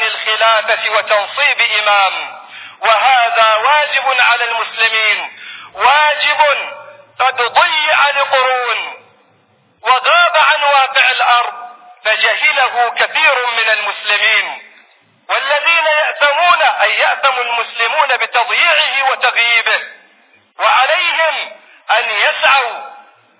عن الخلافة وتنصيب إمام وهذا واجب على المسلمين واجب قد ضيع لقرون وغاب عن واقع الأرض فجهله كثير من المسلمين والذين يأتمون أي يأتم المسلمون بتضييعه وتغييبه وعليهم أن يسعوا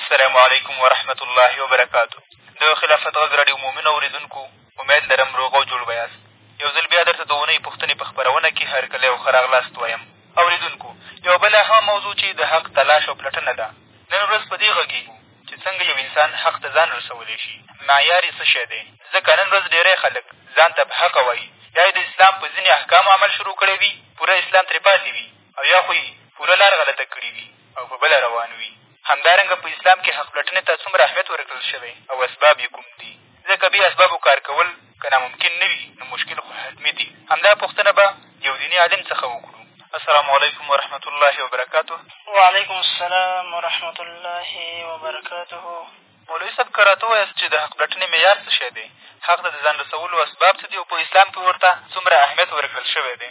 السلام علیکم ورحمت الله وبرکاتو د خلافت غږ راډیو مومن اورېدونکو امید لرم روغ او جوړ به یاست یو ځل بیا درته د اونۍ پوښتنې په خپرونه کې هرکلی او ښه راغلاست وایم اورېدونکو یوه بله هغه موضوع چې د حق تلاش او پلټنه ده نن ورځ په دې غږېږو چې څنګه یو انسان حق ته ځان رسولی شي معیار یې څه شی دی ځکه نن ورځ ډېری خلک ځان ته په حقه وایي یا یې د اسلام په ځینې احکامو عمل شروع کړی وي پوره اسلام ترې پاتې وي او یا خو یې پوره لار غلطه کړې وي او په بله روان وي. همدارنګه په اسلام کښې حق پلټنې ته څومره اهمیت ورکړل شوی او اسباب یې کوم دي؟ ځکه بې اسبابو کار کول که ناممکن نه وي نو مشکل خو حتمي دي. همدا پوښتنه به د یو دیني عالم څخه وکړو. السلام علیکم ورحمة الله وبرکاته. وعلیکم السلام ورحمة الله وبرکاته. مولوي صاحب که راته ووایاست چې د حق پلټنې معیار څه شی دی؟ حق ته د ځان رسولو اسباب څه دي او په اسلام کښې ورته څومره اهمیت ورکړل شوی دی؟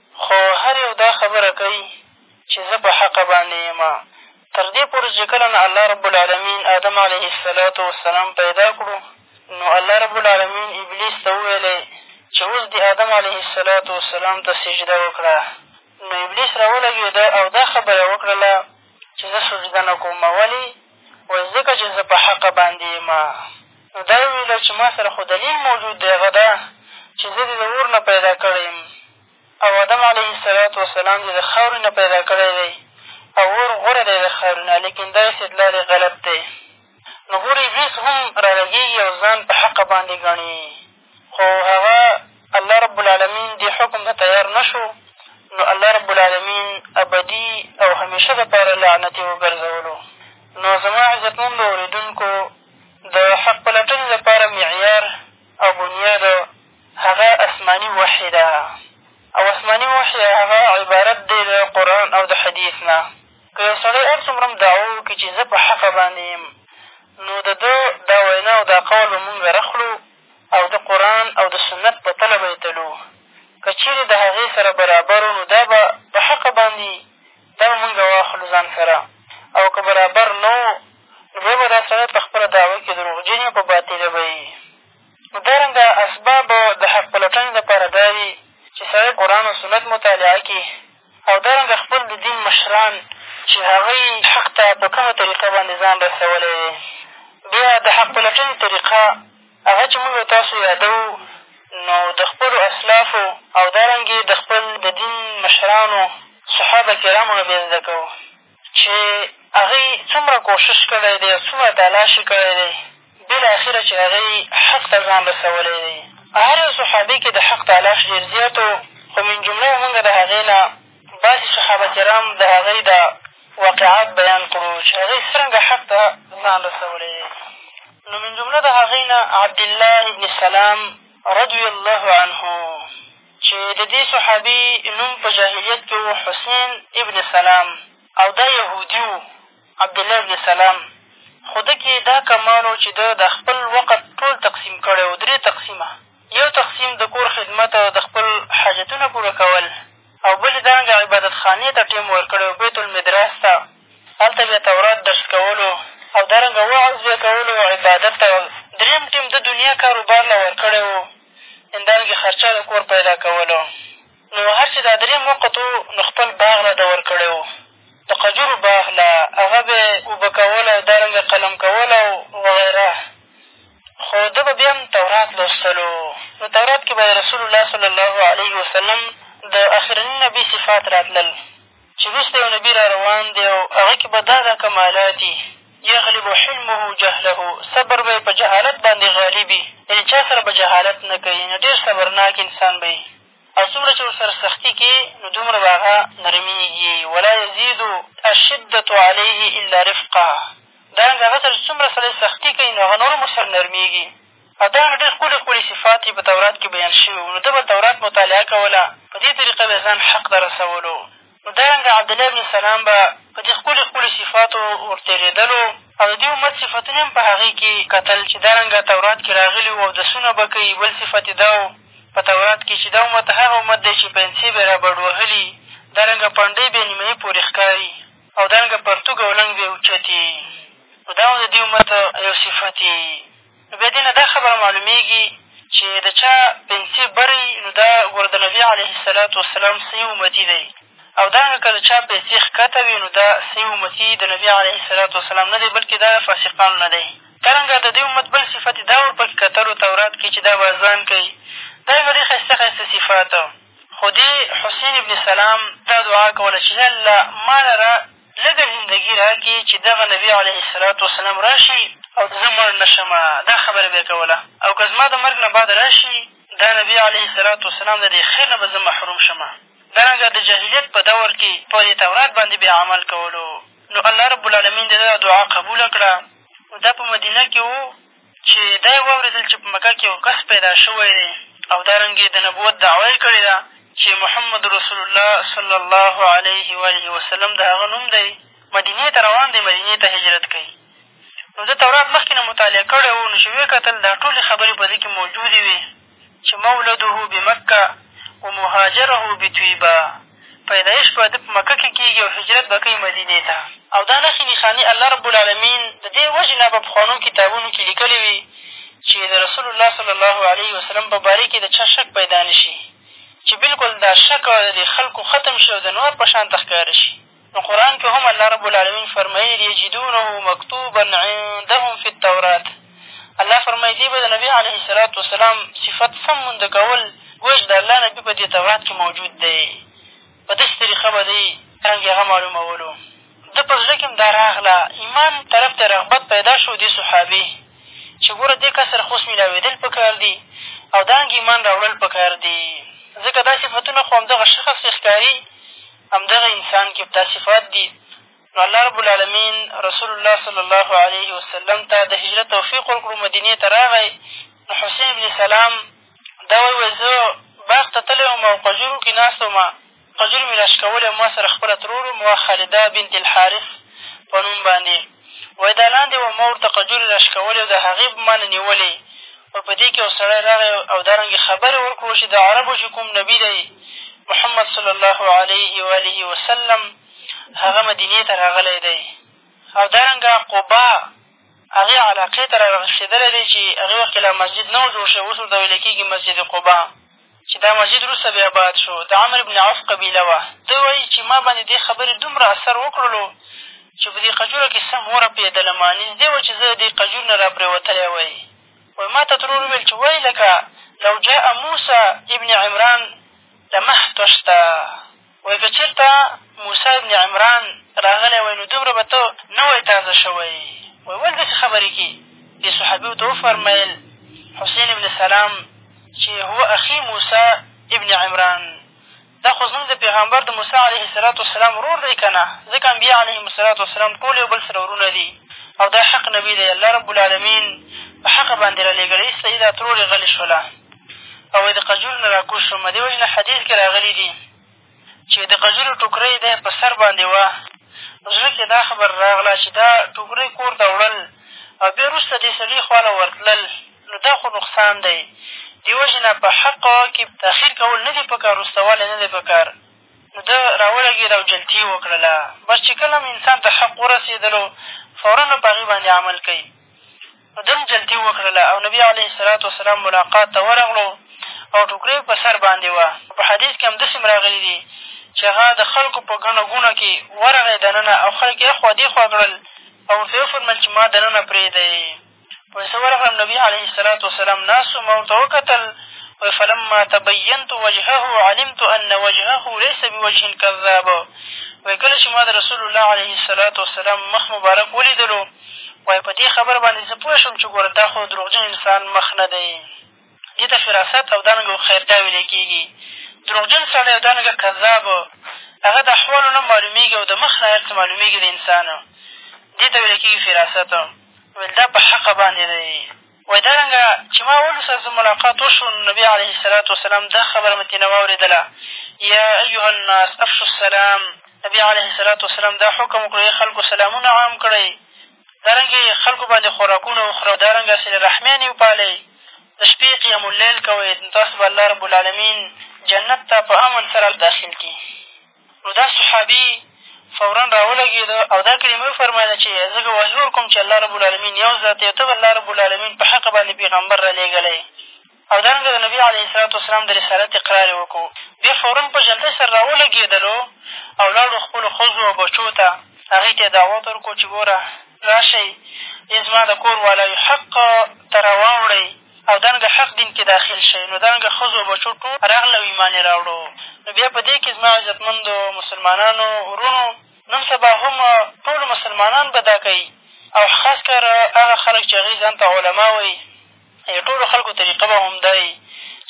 خو هر یو دا خبره کوي چې زه په حقه باندې یم. تر دې پورې چې کله نه الله رب العلمین آدم علیه الصلوة والسلام پیدا کړو نو الله رب العلمین ابلیس ته وویلی چې اوس دې آدم علیه الصلوة والسلام ته سجده وکړه نو ابلیس راولګېده او دا خبره یې وکړله چې زه سجده نه کوم. ولې؟ وایي ځکه چې زه په حقه باندې یم نو دا یې ویله چې ما سره خو دلیل موجود دی هغه دا چې زه دې د اور نه پیدا کړی یم او آدم علیه السلام وسلام دې د خاورې نه پیدا کړی دی او اور غوره دی د خاورې نه لیکن دا استدلال غلط دی نو ګورې ابلیس هم رالګېږي او ځان په حقه باندې ګڼي خو هغه الله رب العلمین دې حکم ته تیار نه شو نو الله رب العلمین ابدي او همېشه دپاره لعنت یې وګرځولو نو زما عزتمندو اورېدونکو د حق پلټنې دپاره معیار او بنیاد هغه اسماني وحې ده او اسماني وحې هغه عبارت دی د قرآن او د حدیث نه که یو سړی هر څومره هم دعوه وکړي چې زه په حقه باندې یم نو د ده دا وینا او دا قول به مونږ رخلو او د قرآن او د سنت په تله به یې تلو که چېرې د هغې سره برابر نو دا به په حقه باندې دا به مونږ واخلو ځان سره او که برابر نه و نو بیا به دا سړی په خپله دعوه کښې دروغجن او په باطله به وي نو دارنګه اسباب د حق پلټنې لپاره دا دي چې سړی قرآن او سنت مطالعه کړي او دا رنګه خپل د دین مشران چې هغه یې حق ته په کومه طریقه باندې ځان رسولی دی. بیا د حق پلټنې طریقه هغه چې موږ او تاسو یادوو نو د خپلو اسلافو او دا رنګې د خپل د دین مشرانو صحابه کرامو نه بیا زده کوو. چې هغوی څومره کوښښ کړی دی او څومره تلاش یې کړی دی، بالاخره چې هغه یې حق ته ځان رسولی دی. په هر یو صحابي کې د حق تلاش ډېر زیات و، خو من جمله به مونږ د هغې نه بعضې صحابه کرام د هغوی دا واقعات بیان کړو چې هغوی څرنګه حق ته ځان رسولی دی. نو من جمله د هغوی نه عبدالله ابن سلام رضی الله عنه چې د دې صحابي نوم په جاهلیت کښې و حسین ابن سلام او دا یهودي و عبدالله ابن سلام خو ده کښې دا کمال و چې ده دا خپل وقت ټول تقسیم کړی و درې تقسیمه یو تقسیم د کور خدمت او د خپل حاجتونه پوره کول او بل یې دارنګه عبادت خانې ته ټیم ورکړی و بیت المدراس ته هلته بیا تورات درس کولو او دارنګه وعظ بیا کولو عبادت ته درېیم ټیم ده دنیا کاروبار له ورکړی و همدارنګه خرچه د کور پیدا کولو نو هر چې دا درې موقت وو نو خپل باغ له ده ورکړی وو د قجورو باغ له هغه به یې اوبه کول او دارنګه قلم کول او وغیره خو ده به بیا هم تورات لوستلو نو تورات کښې به یې رسول الله صلی الله علیه وسلم د اخرني نبي صفات راتلل چې وروسته یو نبي را روان دی او هغه کښې به دا دا کمالات وي یغلب حلمه جهله صبر به یې په جهالت باندې غالب وي یعنې چا سره به جهالت نه کوي یعنې ډېر صبرناک انسان به وي او څومره چې ورسره سختي کې نو دومره به هغه نرمېږي ولا یزید الشدة علیه الا رفقا دارنګه هغه سره چې څومره سړی سختي کوي نو هغه نور هم ورسره نرمېږي همدارنګه ډېر ښکلي ښکلي صفات یې په تورات کښې بیان شوي وو، نو ده به تورات مطالعه کوله، په دې طریقه به یې ځان حق ته رسولو. نو دارنګه عبدالله بن سلام به په دې ښکلي ښکلي صفاتو ور تېرېدلو او د دې امت صفتونه یې هم په هغې کښې کتل چې دارنګه تورات کښې راغلي وو، اودسونه به کوي، بل صفت یې دا وو په تورات کښې چې دا امت هغه امت دی چې پینڅې به یې را بډ وهلي، دارنګه پنډۍ به یې نیمایي پورې ښکاري او دارنګه پرتوګ او لنګ به یې اوچت وي، نو دا هم د دې امت یو صفت یې. نو بیا دې نه دا خبره معلومېږي چې د چا پنسې بري نو دا ګوره د نبي علیه الصلوة والسلام صحیح امتي دی او دارنګه که د چا پیسې ښکته وي نو دا صحیح امتي د نبي علیه الصلوة والسلام نه دی بلکې دا د فاسقانو نه دی دارنګه د دې امت بل صفت دا ورپکې کتلو تورات کښې چې دا به اذان کوي دارنګه ډېر ښایسته ښایسته صفات خو دې حسین ابن سلام دا دعا کوله چې یاالله ما لره لږه زندګي راکړي چې دغه نبي علیه الصلوة والسلام راشي او زه مړ نه شم، دا خبره به یې کوله او که زما د مرګ نه بعد راشي دا نبي علیه الصلوة والسلام له دې خیر نه به زه محروم شم. دا رنګه د جاهلیت په دور کې په دې تورات باندې بیا عمل کولو نو الله رب العلمین د ده دا دعا قبوله کړه دا په مدینه کې و. چې دا یې واورېدل چې په مکه کې یو کس پیدا شوی دی او دا رنګ یې د نبوت دعوه یې کړې ده چې محمد رسول الله صلی الله علیه وآله وسلم د هغه نوم دی مدینې ته روان دی مدینې ته هجرت کوي نو ده تورات مخکې نه مطالعه کړی و نو چې ویې کتل دا ټولې خبرې په دې کښې موجودې وې چې مولده بمکة ومهاجره بطیبة پیدایش به د په مکه کښې کېږي او هجرت به کوي مدینې ته او دا نښې نښانې الله رب العلمین د دې وجې نه په پخوانو کتابونو کښې لیکلې وي چې د رسول الله صلی الله علیه وسلم په باره کښې د چا شک پیدا نه شي چې بلکل دا شک د خلکو ختم شي او د نور په شان ته ښکاره شي نو قرآن کښې هم الله رب العالمين فرمايلي دي يجدونه مکتوبا عندهم في التورات الله فرمايي دې به د نبي عليه الصلاة والسلام صفت سم مونده کول ګویا چې د الله نبي په دې تورات کښې موجود دی په داسې طریقه به دی څرنګه هغه معلومولو ده په زړه کښې هم دا راغله ایمان طرف ته رغبت پیدا شو دې صحابې چې ګوره دې کسر خوس میلاوېدل په کار دي او دانګې ایمان راوړل په کار دي ځکه دا صفتونه خو همدغه شخص کښې ښکاري همدغه انسان کښې دا صفات دي نو الله رب العلمين رسول الله صلی الله علیه وسلم ته د هجرت توفیق ورکړو مدینې ته راغی نو حسین ابن سلام دا وایي وایي زه باغ ته تللی وم او قجورو کښې ناست وم قجورې مې راشکولې او ما سره خپله ترور وه خالده بنت الحارث په نوم باندې وایي دا لاندې وه، ما ورته قجورې را شکولې او د هغې به ما نه نېولې، وایي په دې کې یو سړی راغی او دا رنګې خبرې یې وکړو چې د عربو چې کوم نبي دی محمد صلی الله علیه و آله وسلم هغه مدینې ته راغلی دی او دا رنګه قبا هغې علاقې ته را رسېدلی دی چې هغې وخت کښې لا مسجد نه و جوړ شوی، اوس ورته ویل کېږي مسجد قبا. چې دا مسجد وروسته بیا اباد شو د عمرو بن عوف قبیله وه ده وایي چې ما باندې دې خبرې دومره اثر وکړلو چې په دې قجوره کښې سم ورپېدلم نږدې وه چې زه دې قجور نه را پرېوتلی وای وایي ما ته ترور وویل چې وایي لکه لو جاء موسی ابن عمران لمحتشته وایي که چېرته موسی ابن عمران راغلی وای نو دومره به ته نه وای تازه شوی وایي ولې داسې خبرې کوې دې صحابي ورته وفرمیل حسین ابن سلام چې هو اخي موسی ابن عمران دا خو زمونږ د پیغمبر د موسی علیه السلام والسلام ورور دی که نه ځکه انبیا علیهم السلام والسلام ټول یو بل سره ورونه دي او دا حق نبي دی الله رب العالمین په حقه باندې رالېږلی ایسته یې دا ترور یې غلې شوله او د قجورو نه را کوز شوم، دې وجې نه حدیث کښې راغلي دي چې د قجورو ټوکرۍ د په سر باندې وه، نو زړه کښې دا خبره راغله چې دا ټوکرۍ کور ته وړل او بیا وروسته دې سړي خوا له ورتلل نو دا خو نقصان دی، دې وجې نه په حق کښې تاخیر کول نه دي په کار، وروستوالی نه دی په کار، نو ده را ولګېده او جلتي یې وکړله، بس چې کله هم انسان ته حق ورسېدلو فوراً به په هغې باندې عمل کوي. په دم جلتي وکړله او نبي علیه الصلوة والسلام ملاقات ته ورغلو او ټوکرې یې په سر باندې وه. په حدیث کښې همداسې هم راغلي دي چې هغه د خلکو په ګڼه ګوڼه کښې ورغی دننه او خلک یې اخوا دېخوا کړل او ورته یې وفرمایل چې ما دننه پرېږدئ. وایي زه ورغلم نبي علیه الصلوة والسلام ناست وو ما ورته وکتل وایي فلما تبینت وجهه علمت ان وجهه لیس بوجه کذاب وایي کله چې ما د رسول الله علیه الصلوة والسلام مخ مبارک ولیدلو وایي په دې خبره باندې زه پوه شوم چې ګوره دا خو د دروغجن انسان مخ نه دی، دې ته فراست او دانګه هوښیارتیا ویلی کېږي، دروغجن سړی او دانګه کذاب هغه د احوالو نه معلومېږي او د مخ نه هر څه معلومېږي د انسان، دې ته ویلی کېږي فراست، ویل دا په حقه باندې دی. وایي دا رنګه چې ما اول سره زه ملاقات وشو نو نبي علیه الصلوة والسلام دا خبره مې ترېنه واورېدله، یا ایها الناس افشو السلام، نبي علیه الصلوة والسلام دا حکم وکړو ای خلکو سلامونه عام کړئ، دا رنګې خلکو باندې خوراکونه وخورئ، دا رنګه صلې رحمیان یې وپالئ، د شپې قیام اللیل کوئ نو تاسو به الله رب العلمین جنت ته په امن سره داخل کړي. نو دا صحابي فورا را ولګېده او دا کلمه یې وفرمایله چې زه ګواهي ورکوم چې الله رب العلمین یو ذات دی او ته به الله رب العلمین په حقه باندې پېغمبر را لېږلی او دارنګه د نبي علیه السلام والسلام د رسالت اقرار یې وکړو بیا فورا په جلدۍ سره را ولګېدلو او لاړو خپلو ښځو او بچو ته هغوی ته یې دعوت ورکړو چې ګوره راشئ دې زما د کور والاوي حق ته را واوړئ او دانګه حق دین کې داخل شئ، نو دانګه ښځو او بچو ټول راغلو ایمان یې راوړو، نو بیا په دې کې زما عزتمندو مسلمانانو وروڼو نن سبا هم ټول مسلمانان به دا کوي او خاص کر هغه خلک چې هغوی ځان ته علما وایي د ټولو خلکو طریقه به همدا وي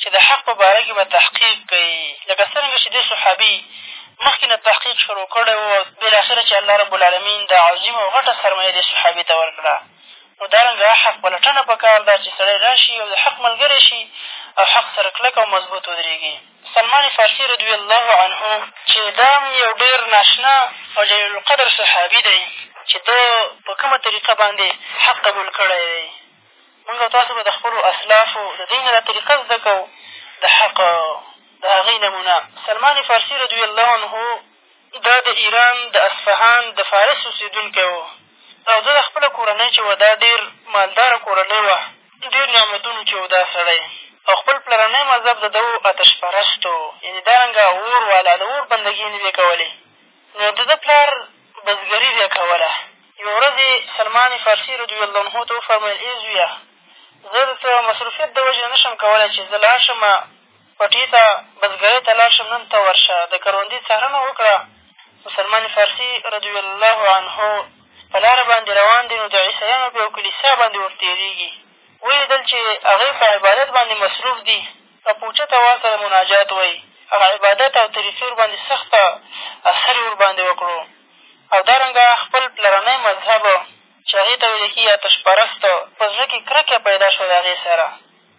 چې د حق په باره کې به تحقیق کوي لکه څرنګه چې دې صحابي مخکې نه تحقیق شروع کړی و او بلاخره چې الله ربالعالمین دا عظیم او غټه سرمایه دې صحابي ته ورکړه همدارنګه حق پلټنه په کار ده چې سړی راشي او د حق ملګری شي او حق سره کلک او مضبوط ودرېږي سلمان فارسي رضي الله عنه چې دا هم یو ډېر ناشنا او جلیل القدر صحابي دی چې ده په کومه طریقه باندې حق قبول کړی دی مونږ او تاسو به د خپلو اسلافو د دوی نه دا طریقه زده کوو د حق د هغوی نمونه سلمان فارسي رضي الله عنه دا د ایران د اصفهان د فارس اوسېدونکی و او دا د خپله کورنۍ چې وه دا ډېر مالداره کورنۍ وه ډېر نعمتونو کې و دا سړی او خپل پلرنی مذهب د ده و اتش پرست و یعنې دا رنګه اور والا د اور بندګي یې نه دې کولې نو د ده پلار بزګري بیا کوله یوه ورځ یې سلمان فارسي رضي الله عنه ته وفرمیل ای زویه زه د څه مصروفیت د وجې نه شم کولی چې زه لاړ شم پټي ته، بزګرۍ ته لاړ شم، نن ته ورشه، د کروندې څارنه وکړه. مسلمان فارسي، رضی الله عنه، په لاره باندې روان دی، نو د عیسویانو په یوه کلیسا باندې ور تېرېږي، ولیدل چې هغوی په عبادت باندې مصروف دي او په اوچت اواز سره مناجات وایي، هغه عبادت او طریقې ورباندې سخته اثر یې ورباندې وکړو او دارنګه خپل پلرنی مذهب چې هغې ته ویل کېږي آتش پرست، په زړه کې کرکه پیدا شوه د هغې سره.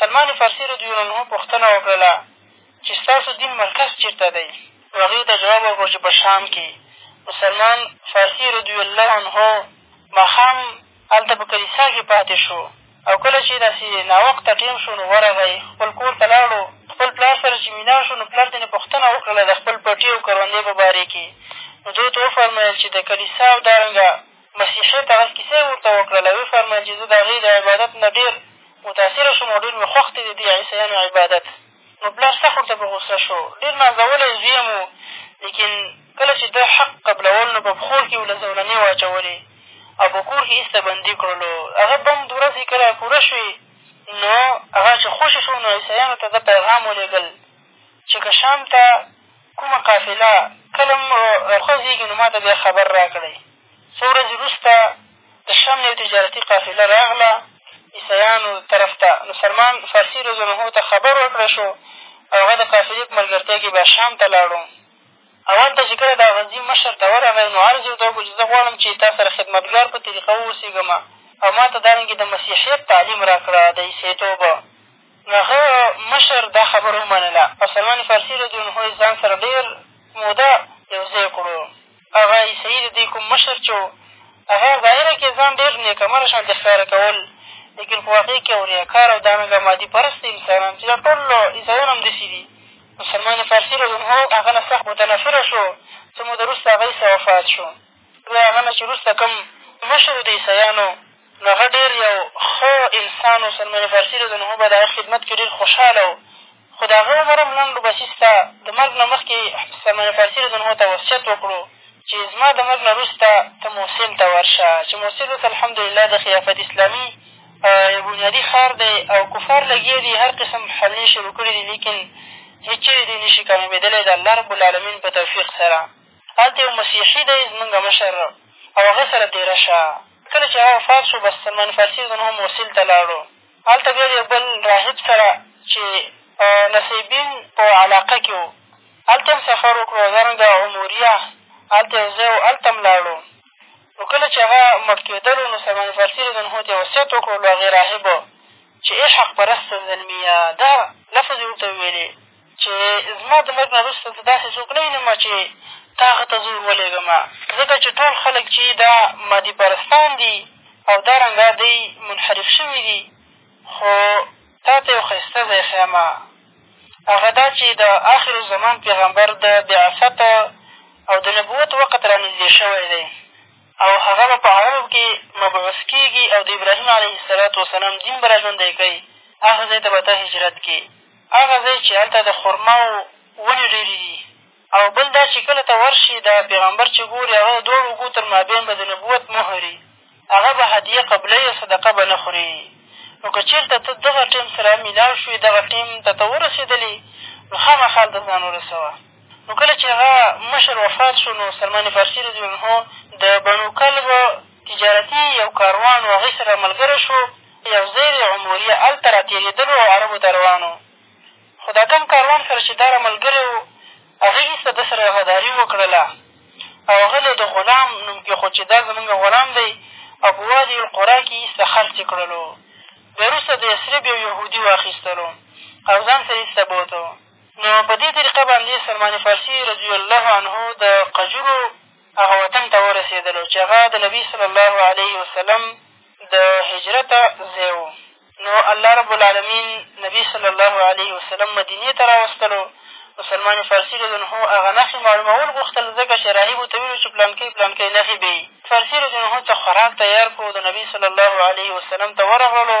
سلمان فارسي رضي الله عنه پوښتنه وکړله چې ستاسو دین مرکز چېرته دی؟ نو هغې ورته ځواب ورکړ چې په شام کې. نو سلمان فارسي رضي الله عنه ماښام هلته په کلیسا کښې پاتې شو او کله چې داسې ناوخته ټیم شو نو ورغی خپل کور ته لاړو خپل پلار سره چې مینا شو نو پلار ترېنې پوښتنه وکړله د خپل پټي او کروندې په باره کښې نو دوی ورته وفرمایل چې د کلیسا او دارنګه مسیحې ته غږ کیسه یې ورته وکړله او وفرمایل چې زه د هغې د عبادت نه ډېر متاثره شوم او ډېر مې خوښ دی د دې عیسویانو عبادت نو پلار سخت ورته په غوسه شو ډېر نازولی زوی هم و لیکن کله چې ده حق قبلول نو په پښو کښې له زولنې واچولې او په کور کښې ایسته بندي کړلو هغه بند ورځې کله پوره شوې نو هغه چې خوشې شو نو عیسویانو ته ده پیغام ولېږل چې که شام ته کومه قافله کله وخوځېږي نو ما ته بیا خبر راکړئ څو ورځې وروسته د شم نه یو تجارتي قافله راغله عیسیانو طرف ته نو سلمان فارسي رضالله ته خبر ورکړی شو او هغه د قافلې په ملګرتیا کښې بیا شام ته لاړو او هلته چې کله د غزي مشر ته ورغی نو عرض یې ورته وکړو چې زه غواړم چې تا سره خدمتګار په طریقه واوسېږم او ما ته دارنګې د مسیحیت تعلیم راکړه د عیسیتوب هغه مشر دا خبره ومنله او سلمان فارسي رضي عنه یې ځان سره ډېر موده یو ځای کړو. هغه عیسوي د دوی کوم مشر چې و هغه ظاهره کې ځان ډېر نېکمره شانتې ښکاره کول لیکن په واقع کې یو ریاکار او دانګه مادي پرست انسانان چې دا ټول عیسویان همداسې دي نو سلمان فارسي رض هغه نه سخت متنفره شو څه موده وروسته هغه عیسی وفات شو بیا هغه نه چې وروسته کوم مشر د عیسویانو نو هغه ډېر یو ښه انسان و، سلمان فارسي رض به د هغه خدمت کښې ډېر خوشحاله و، خو د هغه عمر هم لنډ و، بس یې ستا د مرګ نه مخکې سلمان فارسي رض ته وصیت وکړو چې زما د مرګ نه وروسته ته موصل ته ورشه، چې موصل اوس الحمدلله د خلافت اسلامي یو بنیادي ښار دی او کفار لګیا دي هر قسم حملې شروع کړې دي لیکن هېچېرې دوی نه شي کامیابېدلی د الله رب العلمین په توفیق سره. هلته یو مسیحي دی زمونږ مشر او هغه سره دېره شه. کله چې هغه وفات شو بس من فارسیزن هم موصل ته لاړو. هلته بیا د یو بل راهب سره چې په نسیبین په علاقه کښې و هلته هم سفر وکړو همدارنګه عموریه هلته یو ځای و هلته هم لاړو نو کله چې هغه مړ کېدلو نو سلمان فارسي رض عنه ته یې وصیت وکړو له هغې راهبو چې ای حق پرسته زلمیه دا لفظ یې ورته وویلې چې زما د مرګ نه وروسته زه داسې څوک نه وینم چې تا هغه ته زور ولېږم ځکه چې ټول خلک چې دا مادي پرستان دي او دا رنګه دوی منحرف شوي دي خو تا ته یو ښایسته ځای ښیم هغه دا چې د آخر الزمان پیغمبر د بعثت او د نبوت وخت را نږدې شوی دی او هغه به په عربو کې مبعوث کېږي او د ابراهیم علیه السلام دین به را ژوندی کوي هغه ځای ته به ته هجرت کړې هغه ځای چې هلته د خرماو ونې ډېرې دي او بل دا چې کله ته ورشې دا پېغمبر چې ګورې هغه د دواړو اوږو تر مابین به د نبوت مهر وي هغه به هدیه قبلوي او صدقه به نه خورې نو که چېرته ته دغه ټیم سره میلاو شوې دغه ټیم ته ته ورسېدلې نو خامخا هلته ځان ورسوه نو کله چې هغه مشر وفات شو نو سلمان فارسي رضي عنه د بنو کلب تجارتي یو کاروان و هغوی سره ملګری شو یو ځای دی عموریه هلته را تېرېدلو او عربو ته روان وو، خو دا کم کاروان سره چې دا راملګری وو، هغه ایسته ده سره غداري وکړله او هغه له د غلام نوم کېښود چې دا زمونږ غلام دی او په وادي القرا کې یې ایسته خرڅ یې کړلو. بیا وروسته د یثرب یو یهودي واخیستلو او ځان سره ایسته بوتو. نو په دې طریقه باندې سلمان فارسي رضی الله عنه د قجورو هغه وطن ته ورسېدلو چې هغه د نبي صلی الله علیه وسلم د هجرت ځای و نو الله رب العالمین نبي صلی الله علیه وسلم مدینې ته راوستلو نو سلمان فارسي رضنه هغه نښې معلومول غوښتل ځکه چې راهبو ته ویلو چې پلانکۍ پلانکۍ نښې به یي فارسي رضنه څه خوراک تیار کړو د نبي صلی الله علیه وسلم ته ورغللو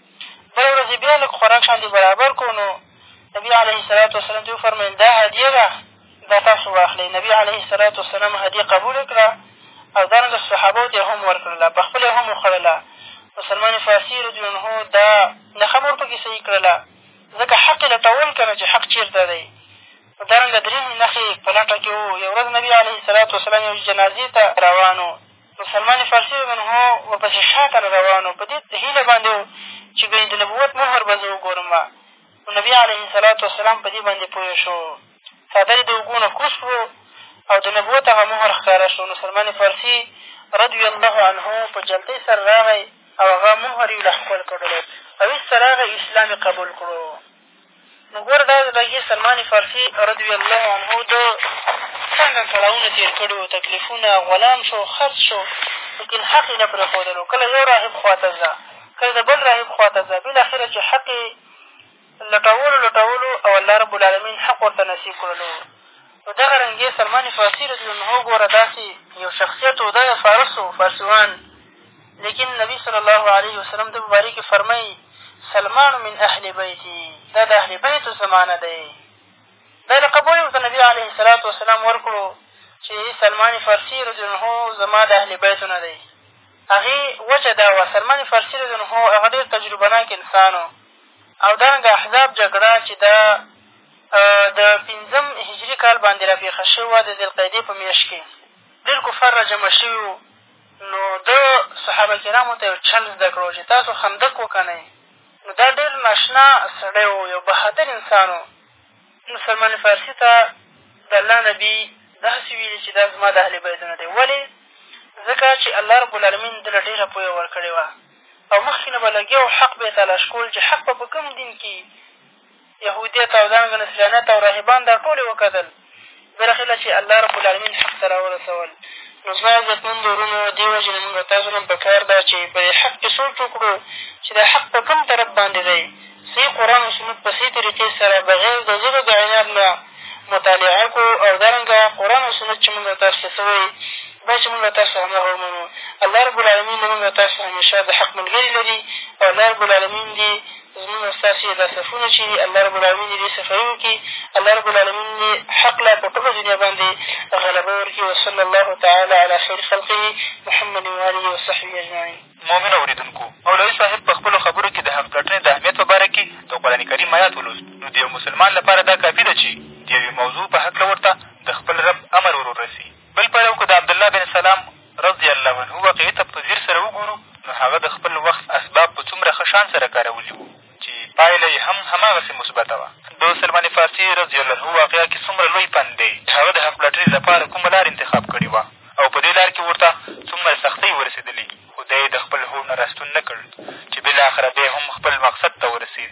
بله ورځ یې بیا لږ خوراک شاندې برابر کړو نو نبي علیه صلات وسلام ته یې وفرمیل دا هدیه ده دا تاسو واخلئ نبي علیه صلات وسلام هدیه قبول کړه او دارنګه صحابو ته یې هم ورکړله په خپله یې هم وخوړله نو سلمان فارسي رضي عنه دا نښه مور پکې صحیح کړله ځکه حق یې لټول که نه چې حق چېرته دی نو دارنګه درېیمې نښې په لټه کښې وو یو ورځ نبي علیه صلات وسلام یو جنازې ته روان و سلمان فارسي رض ورپسې شاته را روان و، په دې هیله باندې و چې ګنې د نبوت مهر به زه وګورمه، نو نبي علیه الصلات وسلام په دې باندې پوه شو، څادر یې د اوږو نه کوز کړو او د نبوت هغه مهر ښکاره شو، نو سلمان فارسي رضی الله عنه په جلدۍ سره راغی او هغه مهر یې له ښکل کړلو او ایسته راغی اسلام یې قبول کړو. نو ګوره دا به یې سلمان فارسي رضی الله عنه د څنګه کړاوونه تېر کړي وو تکلیفونه غلام شو خرڅ شو لیکن حق یې نه پرېښودلو کله یو راهب خوا ته ځه کله د بل راهب خوا ته ځه بلاخره چې حق یې لټولو لټولو او الله رب العالمین حق ورته نصیب کړلو نو دغه رنګې سلمان فارسي رضی الله عنه ګوره داسې یو شخصیت و دا د فارس و فارسیوان لېکن نبي صلی الله علیه وسلم د په باره کښې فرمایي سلمان من اهل بیتي دا د اهل بیتو زما نه دی دا لقب ولې ورته نبي علیه الصلاة وسلام ورکړو چې سلمان فارسي رضی عنه زما د اهل بیتو نه دی هغې وجه دا وه سلمان فارسي رضی عنه هغه ډېر تجربهناک انسان و او دارنګه احزاب جګړه چې دا د پېنځم هجري کال باندې راپېښه شوې وه د ذلقعدې په میاشت کښې ډېر کفار را جمع شوي وو نو ده صحابه کرامو ته یو چل زده کړو چې تاسو خندق وکنئ نو دا ډېر ناشنا سړی و یو بهادر انسان و نو سلمان فارسي ته د الله نبي داسې ویلي چې دا زما د اهل بیتو نه دی ولې ځکه چې الله رب العالمین ده له ډېره پوهه ورکړې وه او مخکې نه به لګیا و حق به یې تلاش کول چې حق به په کوم دین کي یهودیت او دانګه نصرانیت او راهبان دا ټول یې وکتل برخله چې الله رب العالمین حق ته راورسول نو زما عزتمند ورونو دې وجې نه مونږ تاسو نه په کار ده چې په دې حق کښې سوچ وکړو چې دا حق په کوم طرف باندې دی صحیح قرآن او سنت په صحیح طریقې سره بغیر د زړو د عناد نه مطالعه کړو او دارنګه قرآن او سنت چې مونږ تاسو ته څه وایي دا چې مونږ تاسو همدغه ومنو الله رب العالمین له مونږ تاسو همېشه د حق ملګري لري او الله رب العالمین دې زړونه ستاسو یې دا صفونه چې دي الله رب العلمین دې دې صفايي وکړي الله رب العلمین دې حق له په ټوله دنیا باندې غلبه ورکړي وصلی الله تعالی علی خیر خلقه محمد وآله وصحبه اجمعین مؤمن اورېدونکو مولوي صاحب په خپلو خبرو کې د حق ګټنې د اهمیت په باره کې د قرآن کریم ایات ولوست نو د یو مسلمان لپاره دا کافي ده چې د یوې موضوع په هکله ورته د خپل رب امر ورور رسي بل پلو که د عبدالله بن سلام رضی الله عنه واقعې ته په ځیر سره وګورو نو هغه د خپل وخت اسباب په څومره ښه شان سره کارولي وو چې پایله یې هم هماغسې مثبته وه د سلمان فارسي رضی الله عنه واقعه کښې څومره لوی پند دی چې هغه د حق پلټنې لپاره کومه لار انتخاب کړې وه او په دې لار کښې ورته څومره سختۍ ورسېدلې خو دی د خپل هوډ نه راستون نه کړ چې بلاخره بیا هم خپل مقصد ته ورسېد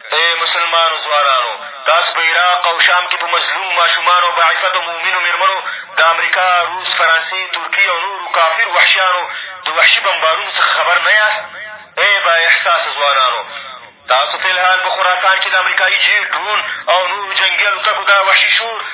ای مسلمانو ځوانانو! تاسو په عراق او شام کښې په مظلومو ماشومانو او بعفتو مؤمنو مېرمنو د امریکا، روس، فرانسې، ترکیې او نورو کافرو وحشیانو د وحشي بمبارونو څخه خبر نه یاست؟ ای با احساسه ځوانانو! تاسو فی الحال په خراسان کښې د امریکایي جېټ، ډرون او نورو جنګي الوتکو دا وحشي شور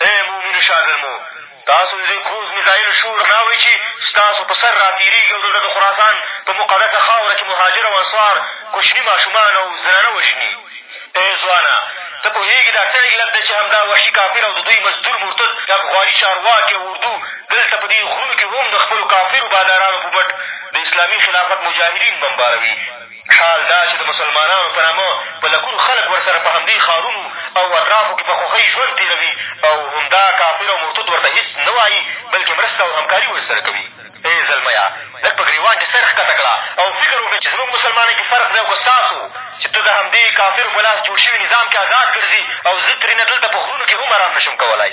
ای مؤمنو شاګرمو! تاسو د دې کروز میزایلو شور نه اورئ چې ستاسو په سر را تېرېږي او دلته د خراسان په مقدسه خاوره کې مهاجر او انصار کوچني ماشومان او زنانه وژني؟ ای ځوانه! ته پوهېږې دا څه علت دی چې همدا وحشي کافر او د دوی مزدور مرتد د افغاني چارواکي او اردو دلته په دې غرونو کې هم د خپلو کافرو بادارانو په مټ د اسلامي خلافت مجاهدین بمباروي حال دا چې د مسلمانانو په نامه په لکونو خلک ورسره په همدې ښارونو او اطرافو کښې په خوښۍ ژوند تېروي او همدا کافر او مرتد ورته هېڅ نه وايي بلکې مرسته او همکاري ورسره کوي ای زلمیه لږ په ګرېوان کښې سر ښکته کړه او فکر وکړه چې زموږ مسلمانۍ کښې فرق دی او که ستاسو چې ته د همدې کافرو په لاس جوړ شوي نظام کښې ازاد ګرځي او زه ترېنه دلته په غرونو کښې هم ارام نه شم کولای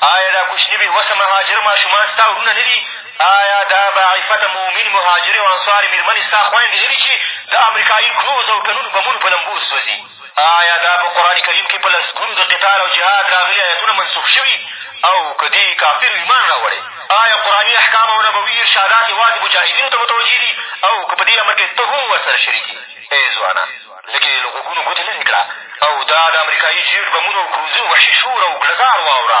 آیا دا کوچني بې وسه مهاجر ماشومان ستا وروڼه نه دي آیا دا باعفته مؤمن مهاجرې او انصارې مېرمنې ستا خویندې نه دي چې د امریکایي کروز او ټنونو بمونو په لمبو سوځي آیا دا په قرآن کریم کې په لسګونو د قتال او جهاد راغلي ایتونه منسوخ شوي او که دې کافر ایمان راوړی آیا قرآني احکام او نبوي ارشادات یوازې مجاهدینو ته متوجه دي او که په دې امر کې ته هم ورسره شریک یې ای ځوانه لږې له غوږونو ګوتې لرې کړه او دا د امریکایي جېټ بمونو او کروزونو وحشي شور او ګړزار واوره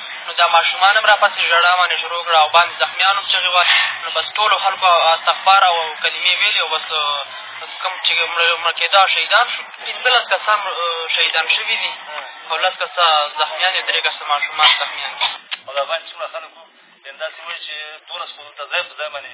نو دا ماشومان هم راپسې ژړا باندې شروع کړه او باندې زخمیان هم چغې وهلې نو بس ټولو خلکو استغفار او کلمې ویلې او بس کوم چې مړه کېدا شهیدان شو پېنځلس کسان شهیدان شوي دي او لس کسه زخمیان یې درې کسه ماشومان زخمیان دي او دا باندې څومره خلک وو همداسې وایي چې دولس خو دلته ځای په ځای باندې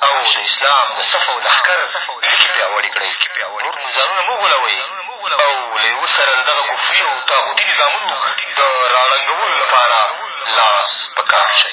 او د اسلام د صف او لښکر لیکې پیاوړې کړئ نور نو ځانونه مه غولوئ او له یوه سره د دغه کفري او طاغوتي نظامونو د راړنګولو لپاره لاس په کار شئ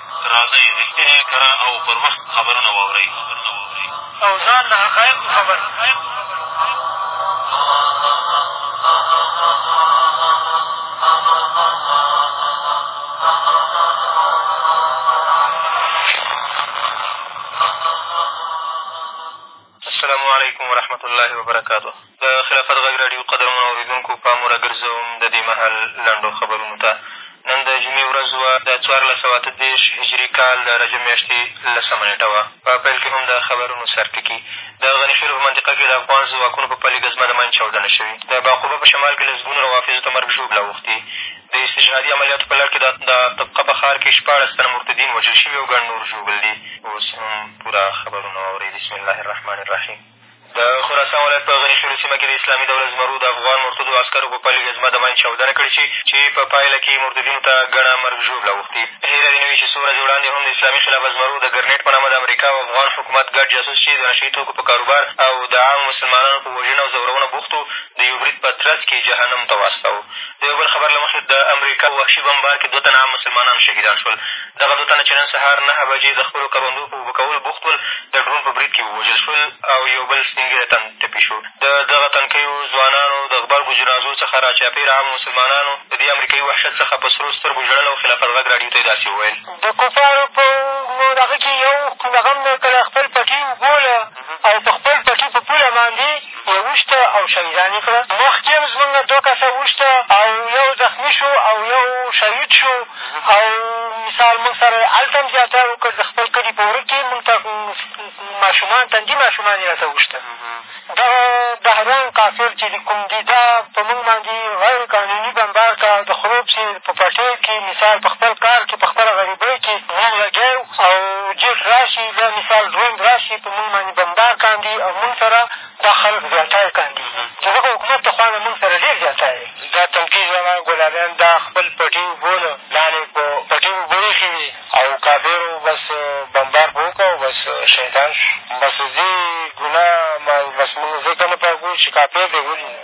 راځئ رښتینې، کره او پر وخت خبرونه واورئ. او ځان له حقایقو خبر کړئ. السلام علیکم ورحمت الله وبرکاته د خلافت غږ راډیو قدرمنو اورېدونکو پام ورګرځوم د دې مهال لنډو خبرونو ته نن د جمعې ورځ وه د څوارلس سوه اته دېرش هجري کال د رجب میاشتې لسمه نېټه وه په پیل کښې هم د خبرونو سرټکي د غنيخېلو په منطقه کښې د افغان ځواکونو په پلي ګزمه د ماین چاودنه شوې د باقوبه په شمال کښې لسګونو روافضو ته مرګ ژوبله اوښتې د استشهادي عملیاتو په لړ کښې د طبقه په ښار کښې شپاړس تنه مرتدین وژل شوي او ګڼ نور ژوبل دي اوس هم پوره خبرونه واورئ بسم الله الرحمن الرحیم د خراسان ولایت په غني خېلو سیمه کې د اسلامي دولت زمرو د افغان مرتدو عسکرو په پلي ګزمه د ماین چاودنه کړې چې چې په پایله کې یې مرتدینو ته ګڼه مرګ ژوبله اوښتې. هېره دې نه وي چې څو ورځې وړاندې هم د اسلامي خلافت زمرو د ګرنېټ په نامه د امریکا او افغان حکومت ګډ جاسوس چې د نشهيي توکو په کاروبار او د عامو مسلمانانو په وژنه او ځورونه بوخت و، د یو برید په ترڅ کې جهنم ته واستاوه. د یو بل خبر له مخې د امریکا په وحشي بمبار کې دوه تنه عام مسلمانان شهیدان شول. دغه دوه تنه چې نن سهار نهه بجې د خپلو کروندو په اوبه کولو بوخت ول، د ډرون په برید کې ووژل شول او یو بل سپین ږیری تن ټپي شو. د دغه تنکیو، ځوانانو، د غبرګو جنازو څخه راچاپېره عامو مسلمانانو د دې امریکایي وحشت څخه په سرو سترګو ژړل او خلافت غږ راډیو ته یې داسې وویل. د کفارو په هغه کې یو نغم کله خپل پټي وبوله. او په خپل پټي په پوله باندې یې وویشته او شهیدان یې کړه، مخکې هم زمونږ دوه کسه وویشته او یو زخمي شو او یو شهید شو او مثال مونږ سره یې هلته هم زیاتی وکړ، د خپل کلي په ورکې یې مونږ ته ماشومان تندي ماشومان یې را ته وویشته. دغه بهرنګ کافر چې د کوم دي دا په مونږ باندې غیر قانوني بمبار کا، د خرو پسې په پټیو کې مثال په خپل کار کې په خپله غریبۍ کې مونږ لګیا یو، او جېټ راشي دا مثال دوېم راشي په مونږ باندې بمبار کاندي او مونږ سره دا خلق زیاتی کاندېږي چې ځکه حکومت د خوا نه مونږ سره ډېر زیاتی دی. دا تنکي ځوانان ګلالیان دا خپل پټي اوبه له لانې په پټي اوبه ایښي دي او کافرو بس بمبار په وکړه او بس شهیدان شو بس دې ګناه بس مونږ ځکه نه پاکوو چې کافر دې ولي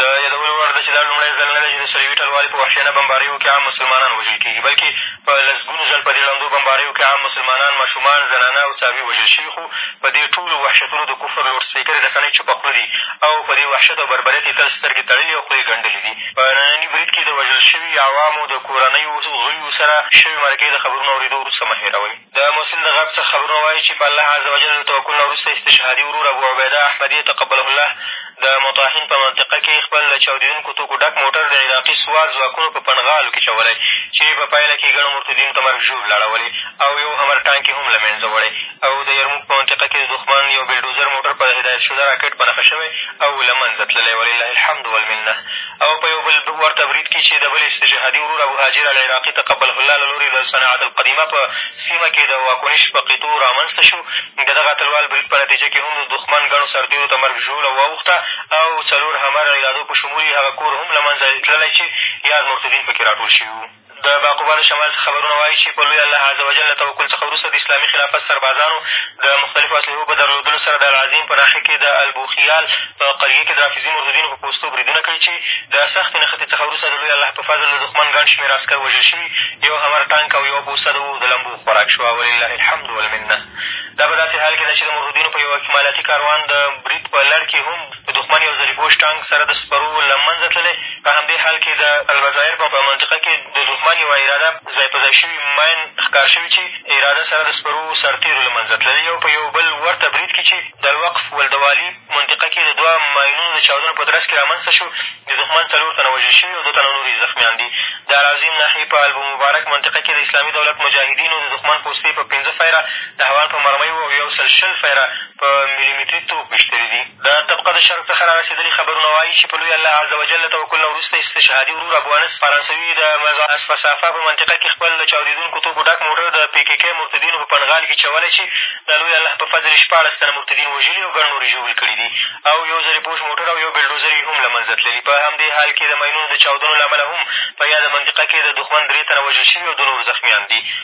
د یادولو وړ ده چې دا لومړی ځل نه دی چې د صلیبي ټلوالې په وحشیانه بمباریو کښې عام مسلمانان وژل کېږي بلکې په لسګونو ځل په دې ړندو بمباریو کښې عام مسلمانان، ماشومان، زنانه او څاروي وژل شوي خو په دې ټولو وحشتونو د کفر لوډ سپېکرې رسنۍ چوپه خوله دي او په دې وحشت او بربریت یې تل سترګې تړلي او خولې ګنډلې دي. په ننني برید کښې د وژل شوي عوامو د کورنیو غړیو سره شوې مرکې د خبرونو اورېدو وروسته مه هېروئ. د محسن د غرب څخه خبرونه وايي چې په الله عز وجل له توکل نه وروسته استشهادي ورور ابو عبیده احمدي تقبله الله د مطاحین په منطقه کښې خپل له چاودېدونکو توکو ډک موټر د عراقي سوات ځواکونو په پنغالو کښې چولی چې په پایله کښې ګڼو مرتدینو ته مرګ ژوبله اړولې او یو همر ټانک یې هم له منځه وړی او د یرموک په منطقه کښې د دښمن یو بلډوزر موټر په هدایت شده راکټ په نښه شوی او له منځه تللی ولله الحمد والمنه او په یو بل ورته برید کښې چې د بل استشهادي ورور ابوهاجر العراقي تقبله الله له لورې د صنعاء القدیمه په سیمه کښې د واکونش په قطعو رامنځ ته شو د دغه اتلوال برید په نتیجه کښې هم د دښمن ګڼو سرتېرو ته مرګ ژوله واوښته او څلور همر عیلادو په شمول یې هغه کور هم له منځه تللی چې یاد مرتدین په کښې راټول شوي وو. د باقوباد شمال څخه خبرونه وايي چې په لوی الله عز وجل له توکل څخه وروسته د اسلامي خلافت سربازانو د مختلفو اسلحو په درلودلو سره د العظیم په ناحیه کښې د البوخیال په قریه کښې د رافضي مرتدینو په پوستو بریدونه کوي چې د سختې نښتې څخه وروسته د لوی الله په فضل د دښمن ګڼ شمېر عسکر وژل شوي یو همر ټانک او یوه پوسته د اور د لمبو خوراک شوه ولله الحمد والمنه دا په داسې حال کښې ده چې د مرتدینو په یو اکمالاتي کاروان د برید په لړ کښې هم د دښمن یو ځلي بوش ټانک سره د سپرو له منځه تللی، په همدې حال کې د البزایر په منطقه کې د دښمن یوه اراده ځای په ځای شوي ماین ښکار شوي چې اراده سره د سپرو سرتېرو له منځه تللي او په یو بل ورته برید کې چې د الوقف ولدوالي منطقه کې د دوه ماینونو د چاودنو په ترڅ کې را منځ ته شو د دښمن څلور تنه وژل شوي او دوه تنه نور یې زخمیان دي د العظیم ناحیې په البومبارک منطقه کې د اسلامي دولت مجاهدینو د دښمن پوستې په پېنځه فیره د هوان په مرمیو او یو څل شل فیره په ملي مټري توب وېشتلي دي. د طبقة الشرق څخه را رسېدلي خبرونه وايي چې په لوی الله عز وجل له توکل نه وروسته استشهادي ورور ابو انس فرانسوي د مزار اسفه صافه په منطقه کې خپل له چاودېدونکو توکو ډک موټر د پي کې کې مرتدینو په پنغال کې چولی چې د لوی الله په فضل یې شپاړس تنه مرتدین وژلي او ګڼ نور یې ژوبل کړي دي او یو زرې پوش موټر او یو بلډوزر یې هم له منځه تللي په همدې حال کې د ماینونو د چاودنو له امله هم په یاده منطقه کې د دښمن درې تنه وژل شوي او دوه نور زخمیان دي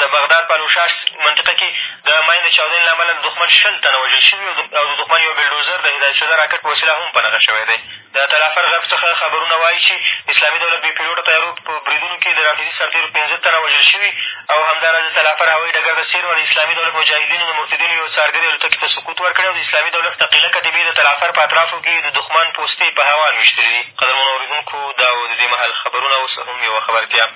د بغداد په الوشاش منطقه کې د ماین د چاودنې له امله د دښمن شل تنه وژل شوي او د دښمن یو بلډوزر د هدایت شده راکټ په وسیله هم په نښه شوی دی د تلعفر غرب څخه خبرونه وایي چې اسلامي دولت بې پیلوټه طیارو په بریدونو کې د رافضي سرتېرو پېنځه تنه وژل شوي او همداراز د تلعفر هوایي ډګر د څېرمه د اسلامي دولت مجاهدینو د مرتدینو یو څارګرې الوتکې ته سقوط ورکړی او د اسلامي دولت ثقیله کتیبې د تلعفر په اطرافو کې د دښمن پوستې په هوان ویشتلې دي قدرمنو اورېدونکو دا و د دې مهال خبرونه اوس هم یوه خبرتیا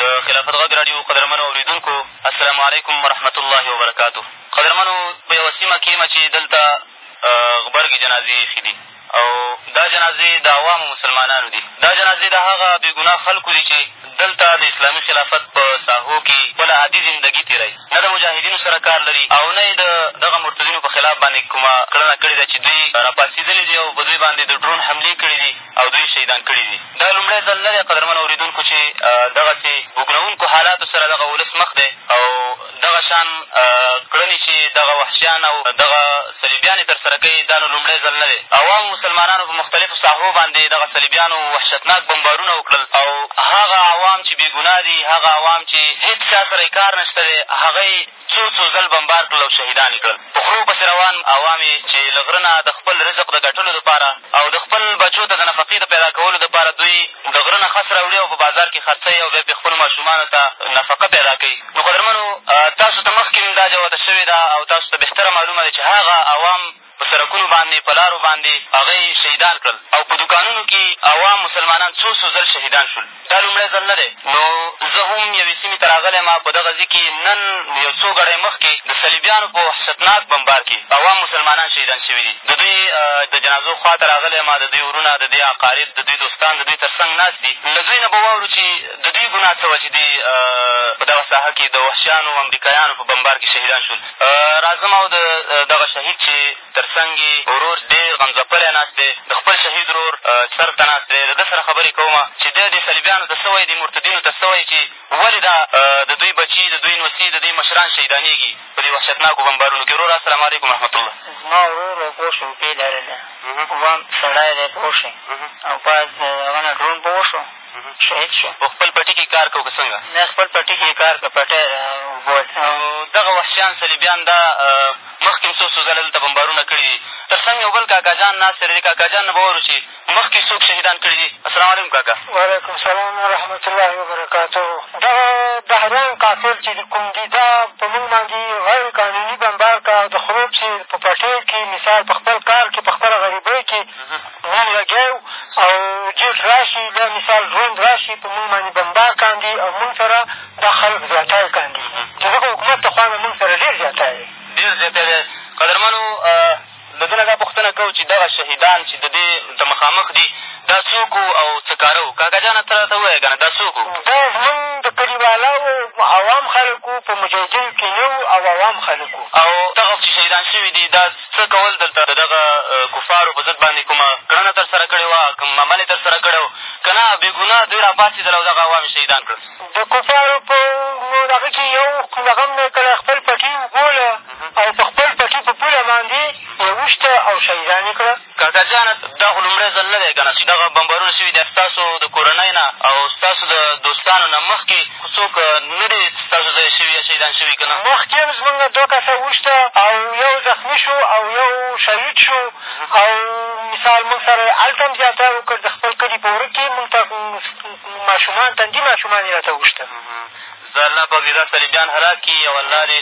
د خلافت غږ راډیو قدرمنو اورېدونکو السلام علیکم ورحمت الله وبرکاته قدرمنو په یوه سیمه کې یمه چې دلته غبرګې جنازې ایښې دي او دا جنازې د عوامو مسلمانانو دي دا جنازې د هغه بې ګناه خلکو دي چې دلته د اسلامي خلافت په ساحو کې خپله عادي زندګي تېروي نه د مجاهدینو سره کار لري او نه یې د دغه مرتدینو په خلاف باندې کومه کړنه کړې ده چې دوی راپاڅېدلي دي او په دوی باندې د ډرون حملې کړې دي او دوی یې شهیدان کړي دي. دا لومړی ځل نه دی قدرمنو اورېدونکو چې دغسې بوږنوونکو حالاتو سره دغه ولس مخ دی او دغه شان کړنې چې دغه وحشیان او دغه صلیبیان یې ترسره کوي دا نو لومړی ځل نه دی. عوامو مسلمانانو په مختلفو ساحو باندې دغه صلیبیانو وحشتناک بمبارونه وکړل او هغه عوام چې بې ګناه دي هغه عوام چې هېڅ چا سره یې کار نشته دی هغه یې څو څو ځل بمبار کړل او شهیدان یې کړل. په خرو پسې روان عوام یې چې له غره نه د خپل رزق د ګټلو دپاره او د خپل بچو ته د نفقې د پیدا کولو دپاره دوی د غره نه خس راوړي او په بازار کې خرڅوي او بیا پرې خپلو ماشومانو ته نفقه پیدا کوي. نو قدرمنو! تاسو ته مخکې هم دا جوته شوې ده او تاسو ته بهتره معلومه ده چې هغه عوام په سرکونو باندې، په لارو باندې هغه یې شهیدان کړل او په دوکانونو کې یې عوام مسلمانان څو څو ځل شهیدان شول. دا لومړی ځل نه دی، نو زه هم یوې سیمې ته راغلی یم، په دغه ځي کې نن یو څو ګړۍ مخکې د صلیبیانو په وحشتناک بمبار کې عوام مسلمانان شهیدان شوي دي، د دوی د جنازو خوا ته راغلی یم، د دوی وروڼه، د دوی اقارب، د دوی دوستان د دوی تر څنګ ناست دي، له دوی نه به واورو چې د دوی ګناه څه وه چې دوی په دغه ساحه کې د وحشیانو امریکایانو په بمبار کې شهیدان شول. راځم او د دغه شهید چې تر څنګ یې ورور ډېر غم ځپلی ناست دی، د خپل شهید ورور سر ته ناست دی، د ده سره خبرې کوم چې دی دې صلیبیانو ته څه وایي، دې مرتدینو ته څه وایي چې ولې دا د دوی بچي، د دوی نوسي، د دوی مشران شهیدانېږي په دې وحشتناکو بمبارونو کښې. وروره اسلام علیکم و رحمت الله. زما ورور اوبو شوپې لرلې، وم سړی دی پوه شوې او پاس د هغه نه ډرون پورته شو، شهید شو. په خپل پټي کښې کار کوو که څنګه؟ نه خپل پټي کښې کار کوو پټی اوبول. دغه وحشیان صلیبیان دا مخکې هم څو څو ځله دلته بمبارونه کړي دي. تر څنګ یو بل کاکا جان ناست دی. د دې کاکا جان نه به واورو چې مخکې څوک شهیدان کړي دي. السلام علیکم کاکا. وعلیکم السلام ورحمة الله وبرکاته. دغه بهریان کافر چې د کوم دي دا په مونږ باندې غیر قانوني بمبار کا او د خرو پسې په پټیو کښې مثال په خپل کار کښې په خپله غریبۍ کښې موږ لګیا یو او جېټ راشي بیا مثال ډرون راشي په موږ باندې بمبار کاندي او موږ سره دا خلق زیاتی کاندېږي چې ځکه حکومت د خوا نه موږ سره ډېر زیاتی دی ډېر زیاتی دی قدرمنو له ده نه دا پوښتنه کوو چې دغه شهیدان چې د دې ته مخامخ دي دا څوک وو او څه کاره وو کاکا جانه ته راته ووایه که نه دا څوک وو دا زمونږ د کلیوالا وو عوام خلک وو په مجاهدینو کښې نه وو او عوام خلک وو او دغه چې شهیدان شوي دي دا څه کول دلته د دغه کفارو په ضد باندې کومه کړنه تر سره کړې وه، کوم عمل یې تر سره کړی و که نه، بې ګناه دوی را پاڅېدل او دغه عوام یې شهیدان کړل. د کفارو په هغه کښې یو نغم مې کړه، خپل پټي وبوله او په خپل پټي په پوله باندې یې وویشته او شهیدان یې کړه. کاکا جانه! دا خو لومړی ځل نه دی که نه چې دغه بمبارونه شوي دي، ستاسو د کورنۍ نه او ستاسو د دوستانو نه مخکې خو څوک نه دې ستاسو ځای شوي یا شهیدان شوي که نه؟ مخکې هم زمونږ دوه کسه وشته او یو زخمي شو او یو شهید شو او مثال مونږ سره یې هلته هم زیاتی وکړ د خپل کلي په ورک کښې مونږ ته ماشومان تندي ماشومان یې راته وشته. ځه الله پاک دې دا طالبان هلاک کړي او الله دې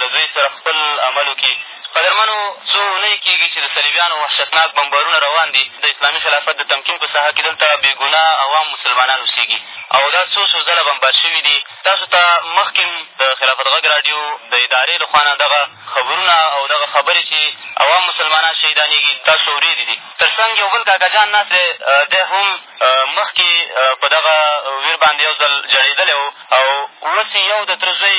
له دوی سره په خپل عمل وکړي. قدرمنو! څو اونۍ کېږي چې د صلیبیانو وحشتناک بمبارونه روان دي، د اسلامي خلافت د تمکین په ساحه کې دلته بې ګناه عوام مسلمانان اوسېږي او دا څو څو ځله بمبار شوي دي. تاسو ته مخکې هم د خلافت غږ راډیو د ادارې له خوا نه دغه خبرونه او دغه خبرې چې عوام مسلمانان شهیدانېږي، تاسو اورېدي دي. تر څنګ یو بل کاکا جان ناست دی، دی هم مخکې په دغه ویر باندې یو ځل ژړېدلی و او اوس یې یو د تره زوی،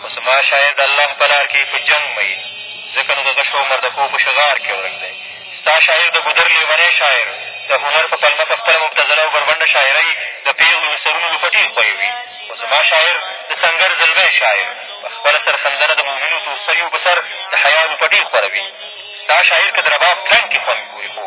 خو زما شاعر د الله په لار کې په جنګ مئین ځکه نو د غشو مردکو په شغار کې ورک دی ستا شاعر د ګودر لېونی شاعر د هنر په پلمه په خپله مبتذله او بربنډه شاعرۍ د پېغلو له سرونو لوپټې ښویوي خو زما شاعر د سنګر زلمی شاعر په خپله سرښندنه د مؤمنو تورسریو په سر د حیا لوپټې ښوروي ستا شاعر که د رباب ترنګ کې خوند ګوري خو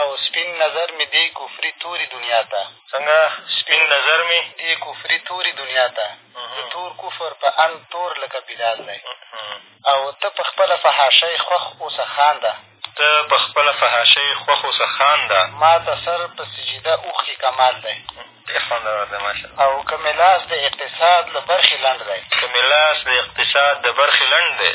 او سپین نظر مې دې کفري توري دنیا ته. څنګه سپین نظر مې. دې کفري توري دنیا ته. د تور کفر په اند تور لکه بلال دی. او ته په خپله فحاشۍ خوښ اوسه خانده. ته په خپله فحاشۍ خوښ اوسه خانده. ما ته سر په سجیده اوښکې کمال دی. ډېر خوندور دی ماشاءالله. او که مې لاس د اقتصاد له برخې لنډ دی. که مې لاس د اقتصاد د برخې لنډ دی.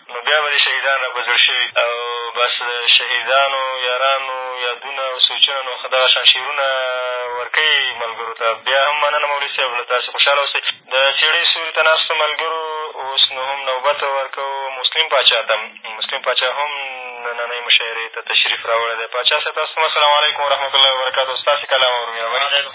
نو بیا به دې شهیدان را په زړه شوي وي او بس د شهیدانو یارانو یادونه او سوچونه نو دغه شان شعرونه ورکوي ملګرو ته بیا هم مننه مولوي صاحب له تاسې خوشحاله اوسئ د څېړۍ سوري ته ناستو ملګرو اوس نو هم نوبت ورکوو مسلم پاچا ته مسلم پاچا هم نننۍ مشاعرې ته تشریف راوړی دی پاچا صاحب تاسو هم السلام علیکم ورحمت الله وبرکاتو ستاسې کلام اورو مهرباني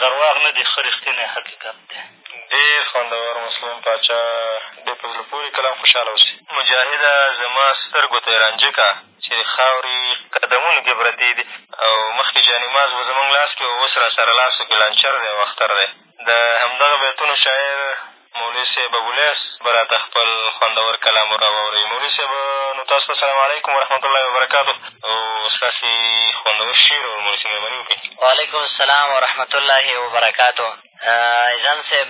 درواغ نه دي، ښه رښتینی حقیقت دی. ډېر خوندور مسلم پاچا ډېر په زړه پورې کلام خوشحاله اوسې. مجاهده زما سترګو ته یې رانجه که چې د خاورې قدمونو کې پرتې دي او مخکې جانماز به زموږ لاس کې و اوس راسره لاسو کې لانچر دی او اختر دی د همدغه بیتونو شاعر مولوي صاحب ابو ليث به را ته خپل خوندور کلام را واوروي مولوي صاحب نو تاسو ته السلام علیکم ورحمة الله وبرکاته او ستاسې خوندور شعر او مولوي صاحب مهرباني وکړئ وعلیکم السلام ورحمة الله وبرکاته ایزان صاحب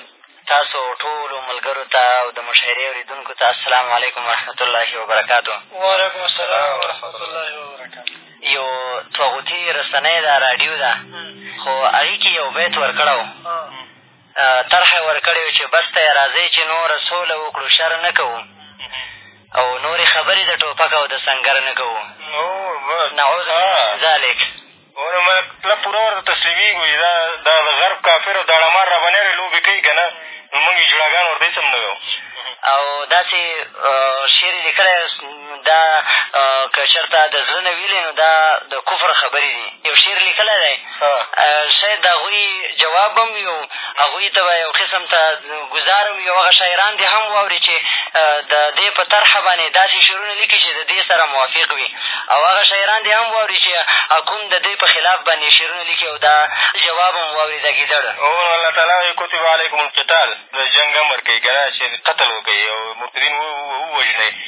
تاسو ټولو ملګرو ته او د مشاعرې اورېدونکو ته السلام علیکم ورحمة الله وبرکاته وعلیکم السلام ورحمة الله وبرکاته یو طاغوتي رسنۍ ده راډیو ده خو هغې کښې یو بیت ورکړی طرحه یې ورکړې وه چې بس ته راځئ چې نوره سوله وکړو، شر نه کوو او نورې خبرې د ټوپک او د سنګر نه کوو. نعوذ من ذلک. ګوره ملک کله پوره ورته تسلیمېږو چې دا دا د غرب کافر او داړهمار رابنیارې لوبې کوي که نه نو مونږ یې جوړاګان ورته هېڅ هم نه یو او داسې شعر یې لیکلی دا که چېرته د زړه نه ویلې نو دا د کفر خبرې دي یو شعر لیکلی دی شاید د هغوی جواب به هم وي او هغوی ته به یو قسم ته ګزار هم وي او هغه شاعران دې هم واوري چې د دې په طرحه باندې داسې شعرونه لیکي چې د دې سره موافق وي او هغه شاعران دې هم واوري چې کوم د دوی په خلاف باندې شعرونه لیکي او دا جواب هم واوري د ګیدړ الله تعالی کتب علیکم القتال د جنګ امر کوي که نه چې قتل وکړئ او مرتدین ووژنئ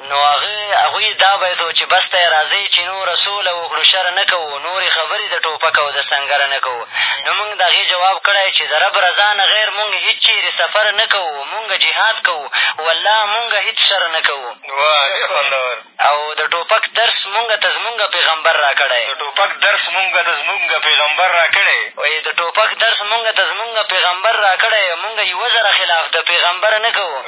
نو هغه هغوی دا بیت و چې بس ته راځئ چې نوره سوله وکړو شر نه کوو نورې خبرې د ټوپک او د سنګره نه کوو نو مونږ د هغې جواب کړی چې د رب رضا نه غیر مونږ هېڅ چېرې سفر نه کوو مونږ جهاد کوو والله مونږ هېڅ شر نه کوو او د ټوپک درس مونږ ته زمونږ پیغمبر را کړی د ټوپک درس مونږ ته زمونږ پیغمبر را کړی وایي د ټوپک درس مونږ ته زمونږ پیغمبر را کړی مونږ یوه زره خلاف د پیغمبر نه کوو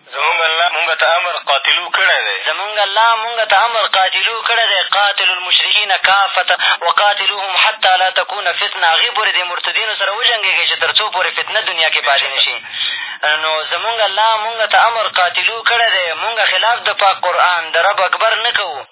زمونږ الله مونږ ته امر قاتلو کړی دی. زمونږ الله مونږ ته امر قاتلو کړی دی، قاتلو المشرکین کافة وقاتلوهم حتی لا تکون فتنة هغې پورې دې مرتدینو سره وجنګېږئ چې تر څو پورې فتنه دنیا کې پاتې نه شي. نو زمونږ الله مونږ ته امر قاتلو کړی دی، مونږ خلاف د پاک قرآن د رب اکبر نه کوو.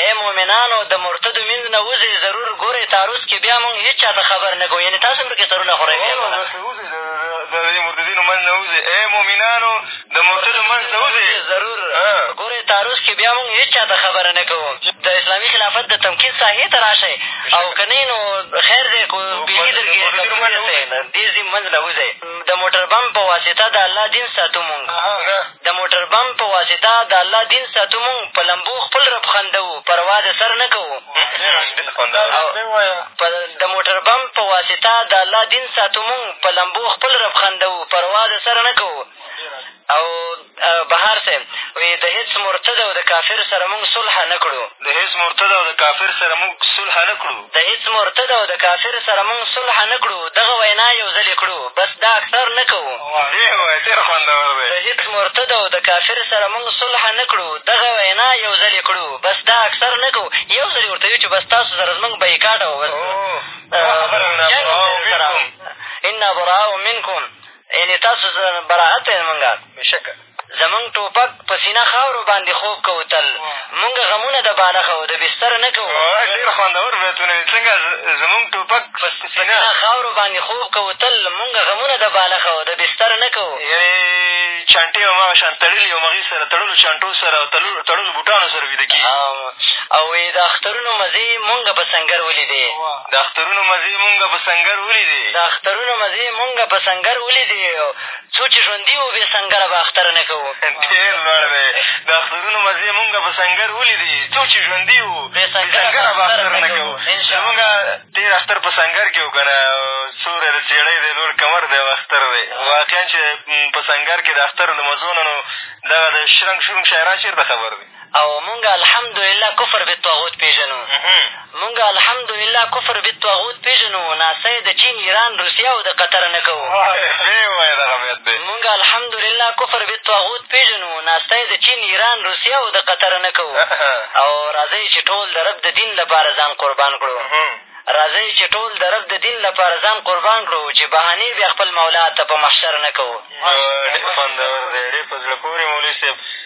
ای مؤمنانو! د مرتدو مینځ نه وځئ، ضرور ګورئ تعرض کړي، بیا مونږ هېچا ته خبر نه کوو، یعنې تاسې هم پکې سرونه خورئ بیا به نه. د مرتدینو منځ نه وځئ. ای مؤمنانو! د مرتدو منځ نه وځئ، ضرور ګورئ تعرض کړي، بیا مونږ هېچا ته خبر نه کوو، چې د اسلامي خلافت د تمکین ساحې ته راشئ او که نه یې نو خیر دی، خو بېخي در ګېر کمزوري یاست. دې ځي منځ نه وځئ، د موټر بم په واسطه د الله دین ساتو مونږ. د موټر بم په واسطه د الله دین ساتو مونږ په لمبو خپل رب خندوو پروا د سر نه کوو د موټر بم په واسطه د الله دین ساتو مونږ په لمبو خپل رب خندوو پروا د سر نه کوو او بهار صاحب وایي د هېڅ مرتد او د کافر سره مونږ صلح نه کړو د هېڅ مرتد او د کافر سره موږ صلح نه کړو. د هېڅ مرتد او د کافر سره موږ صلح نه کړو، دغه وینا یو ځلې کړو، بس دا اکثر نه کوو. واضح او ډېر خوندور دی. د هېڅ مرتد او د کافر سره موږ صلح نه کړو، دغه وینا یو ځلې کړو، بس دا اکثر نه کوو. یو ځل یې ورته ویو چې بس تاسو سره زموږ بایکاټ او بس جنګ انابراء منکم یعنې تاسو سره براءت دی زموږ. بېشکه. زموږ ټوپک په سینه خاورو باندې خوب کوو تل موږ غمونه د بالښت او د بستر نه کوو ډېر خوندور بیتونه دي څنګه زموږ ټوپک په سینه خاورو باندې خوب کوو تل موږ غمونه د بالښت او د بستر نه کوو یعنې چانټې هماغه شان تړلي او مغې سره تړلو چانټو سره او تړلو بوټانو سره ویده کېږي او وایي د اخترونو مزې مونږ په سنګر ولیدې د اخترونو مزې مونږ په سنګر ولیدې د اخترونو مزې مونږ په سنګر ولیدې څو چې ژوندي وو بې سنګره به اختر نه کوو. ډېر لوړ دی. د اخترونو مزې مونږ په سنګر ولیدې. څو چې ژوندي وو بې سنګره به اختر نه کوو. زمونږ تېر اختر په سنګر کښې و که نه، سوری د څېړۍ دی، لوړ کمر دی او اختر دی. واقعا چې په سنګر کښې د اختر د مزو نه نو دغه د شرنګ شرونګ شاعران چېرته خبر دي. او مونږ الحمدلله کفر بالطاغوت پېژنو مونږ الحمدلله کفر بالطاغوت پېژنو ناسه یې د چین ایران روسیه او د قطر نه کوو مونږ الحمدلله کفر بالطاغوت پېژنو ناسه یې د چین ایران روسیه او د قطر نه کوو او راځئ چې ټول د رب د دین لپاره ځان قربان کړو راځئ چې ټول د رب د دین لپاره ځان قربان کړو چې بهانې بیا خپل مولا ته په محشر نه کوو ډېر خوندور دی ډېر په زړه پورې مولوي صاحب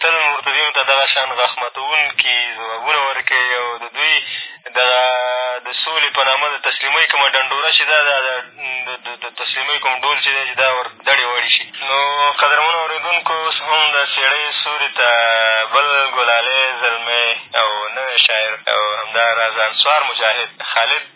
تل مرتدینو ته دغه شان غخمتوونکي ځوابونه ورکوي او د دوی دغه د سولې په نامه د تسلیمۍ کومه ډنډوره چې ده دا د تسلیمۍ کوم ډول چې دی چې دا ور دړې وړې شي نو قدرمنو اورېدونکو اوس هم د څېړۍ سوري ته بل ګلالی زلمی او نوی شاعر او همدا راز انصار مجاهد خالد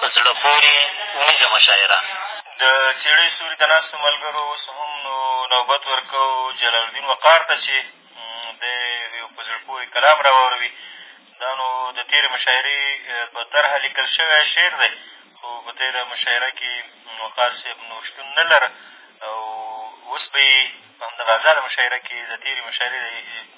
په زړه پورې اوونیزه مشاعره د څېړۍ سوري ته ناستو ملګرو اوس هم نو نوبت ورکوو جلالالدین وقار ته چې دی یو په زړه پورې کلام را واوروي دا نو د تېرې مشاعرې په طرحه لیکل شوی شعر دی خو په تېره مشاعره کې وقار صاحب نو شتون نه لره او اوس به یې په همدغه ازاده مشاعره کې د تېرې مشاعرې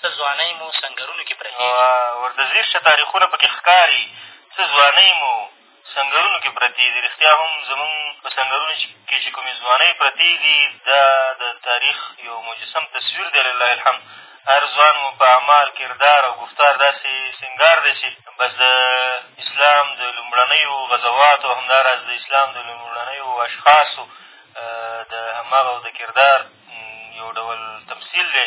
څه ځوانۍ مو سنګرونو کښې پرتې دي ورته ځیر شه تاریخونه په کې ښکاري څه ځوانۍ مو سنګرونو کښې پرتې دي رښتیا هم زمونږ په سنګرونو کښې چې کومې ځوانۍ پرتې دي دا د تاریخ یو مجسم تصویر دی لله الحمد هر ځوان مو په اعمال کردار او ګفتار داسې سنګار دی چې بس د اسلام د لومړنیو غزواتو او همداراز د اسلام د لومړنیو اشخاصو د هماغه د کردار یو ډول تمثیل دی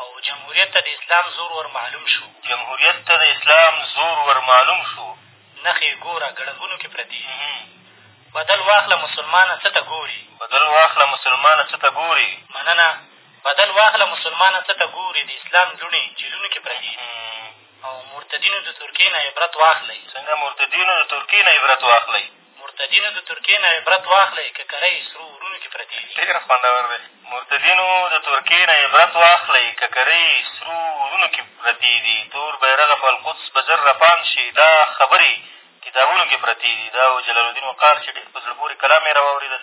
او جمهوریت ته د اسلام زور ور معلوم شو جمهوریت ته د اسلام زور ور معلوم شو نښې ګوره ګړنګونو کې پرتې دي بدل واخله مسلمانه څه ته ګورې بدل واخله مسلمانه څه ته ګورې مننه بدل واخله مسلمانه څه ته ګورې د اسلام لوڼې جیلونو کې پرتې دي او مرتدینو د ترکیې نه عبرت واخلئ څنګه مرتدینو د ترکیې نه عبرت واخلئ مرتدینو د ترکیې نه عبرت واخلئ ککرۍ یې سرو اورونو کښې پرتې دي ډېر خوندور دی مرتدینو د ترکیې نه عبرت واخلئ ککرۍ یې سرو اورونو کښې پرتې دي تور بیرغ په القدس به زر رپان شي دا خبرې کتابونو کښې پرتې دي دا و جلال الدین وقار چې ډېر په زړه پورې کلام یې را واورېدل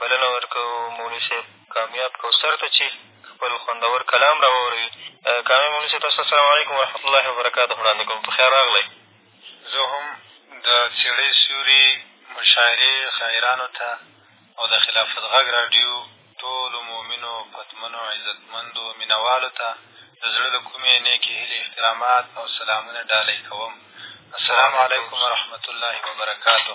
بلنه ورکوو مولوي صاحب کامیاب کوثر ته چې خپل خوندور کلام را واوروي کامیاب مولوي صاحب تاسو ته السلام علیکم ورحمت الله وبرکاته وړاندې کوم په خیر راغلی زه هم د څېړۍ سیوري مشاعرې شاعرانو ته او د خلافت غږ راډیو ټولو مؤمنو پتمنو عزتمندو مینهوالو ته د زړه له کومې نیکې هیلې احترامات او سلامونه ډالۍ کوم السلام علیکم ورحمت الله وبرکاتو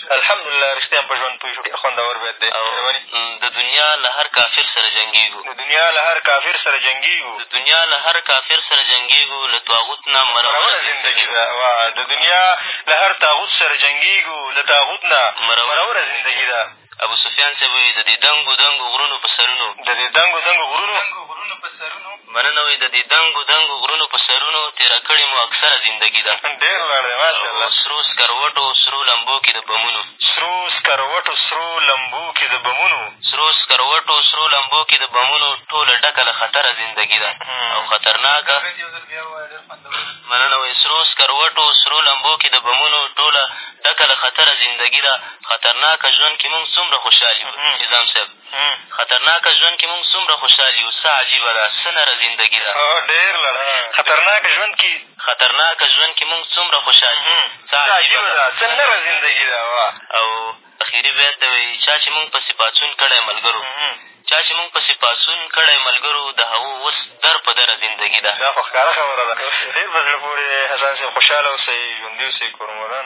الحمدالله رښتیا هم په ژوند پوه شو ډېر خوندور بیت دی مهرباني د دنیا له هر کافر سره جنګېږو د دنیا له هر کافر سره جنګېږو د دنیا له هر کافر سره جنګېږو له طاغوت نه مرمره زندګي ده واه د دنیا له هر طاغوت سره جنګېږو له طاغوت نه مرمره زندګي ده ابو سفیان صاحب وایي د دې دنګو دنګو غرونو په سرونو د دې دنګو دنګو غرونو مننه وي د دې دنګو دنګو غرونو په سرونو تېره کړې مو اکثره زندګي ده ډېر لوړ دی ماشاءالله او سرو سکروټو سرو لمبو کې د بمونو سرو سکروټو سرو لمبو کې د بمونو سرو سکروټو سرو لمبو کې د بمونو ټوله ډکه له خطره زندګي ده او خطرناکه مننه وي سرو سکروټو سرو لمبو کې د بمونو ټوله ډکه له خطره زندګي ده خطرناکه ژوند کې مونږ څومره خوشحال یو نظام صاحب خطرناک ژوند کې موږ څومره خوشحال یو څه عجیبه ده څه نره زندګي ده ډېر لړ خطرناک ژوند کې خطرناک ژوند کې موږ څومره خوشحال یو څه عجیبه ده څه نره زندګي ده او اخري بیت ته وایي چا چې موږ پسې پاڅون کړی ملګرو چا چې موږ پسې پاڅون کړی ملګرو د هغو اوس در په دره زندګي ده دا خو ښکاره خبره ده ډېر په زړه پورې حسن صاحب خوشحاله اوسئ ژوندي اوسئ کورموران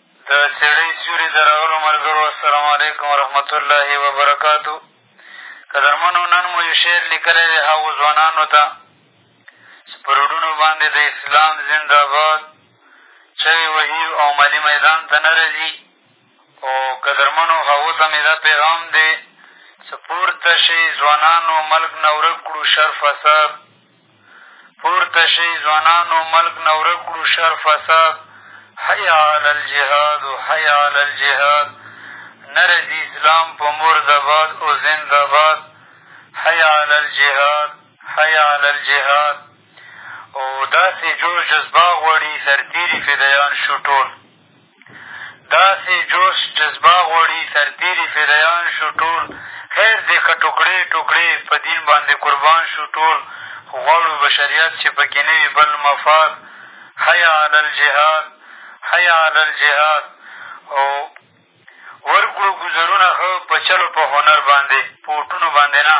د څېړۍ سیوري ته راغلو ملګرو السلام علیکم ورحمت الله وبرکاتو قدرمنو نن مو یو شعر لیکلی دی هغو ځوانانو ته چې په روډونو باندې د اسلام زندهباد چغې وهي او مالي میدان ته نه راځي او قدرمنو هغو ته مې دا پیغام دی چې پورته شئ ځوانانو ملک نه ورک کړو شر فساد پورته شئ ځوانانو ملک نه ورک کړو شر فساد حی علی الجهاد حی علی الجهاد نه راځي اسلام په مور دباد او زنده باد حی علی الجهاد حی علی الجهاد او داسې جوش جذبه غواړي سرتېري فدایان شو ټول داسې جوش جذبه غواړي سرتېري فدايان شو ټول خير دی که ټوکړې ټوکړې په دين باندې قربان شو ټول خو غواړو بشريت چې په کې نه وي بل مفاد حي علی الجهاد حي علی الجهاد او ورکړو ګوزرونه ښه په چل او په هنر باندې په اوټونو باندې نه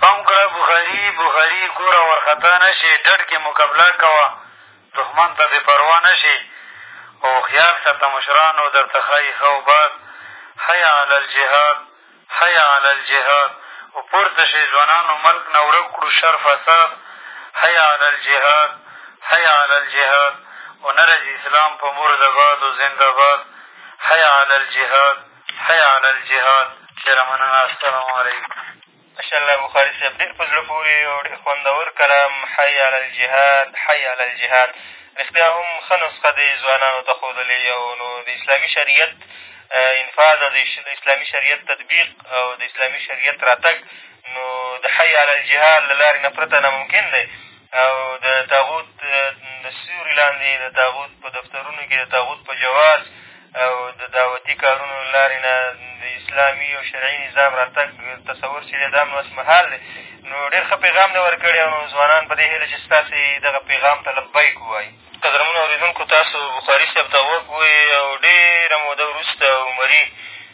پام کړه بخاري بخاري ګوره وارخطا نه شې ډډ کې مقابله کوه دښمن ته بې پروا نه شې او خیال ساته مشرانو درته ښایي ښه او بد حی علی الجهاد حی علی الجهاد او پورته شئ ځوانانو ملک نه ورک کړو شر فساد حی علی الجهاد حی علی الجهاد او نه راځي اسلام په مور زباد او زنده باد حی علی الجهاد حی علی الجهاد ډېره مننه السلام علیکم ماشاءالله بخاري صاحب ډېر په زړه پورې او ډېر خوندور کلام حی علی الجهاد حی علی الجهاد رښتیا هم ښه نسخه دې ځوانانو ته ښودلې او نو د اسلامي شریعت انفاظ او د اسلامي شریعت تطبیق او د اسلامي شریعت راتګ نو د حی علی الجهاد له لارې نه پرته ناممکن دی او د طاغوت د سیوري لاندې د طاغوت په دفترونو کښې د طاغوت په جواز او د دعوتي کارونو له لارې نه د اسلامي او شرعي نظام راتګ تصور چې دی دا هم اوس مهال دی نو ډېر ښه پیغام دی ورکړی او ځوانان په دې هیله چې ستاسې دغه پیغام ته لبیک ووایي قدرمنو اورېدونکو تاسو بخاري صاحب ته غوږ ووې او ډېره موده وروسته عمري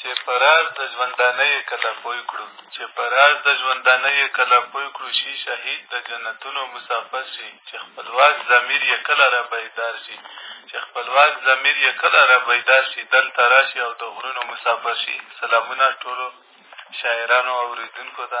چې په راز د ژوندانه یې که لا پوی کړو چې په راز د ژوندانه یې که لا پوی کړو شي شهید د جنتونو مسافر شي چې خپلواک ضمیر یې کله را بیدار شي چې خپلواک ضمیر یې کله را بیدار شي دلته را شي او د غرونو مسافر شي سلامونه ټولو شاعرانو اورېدونکو ته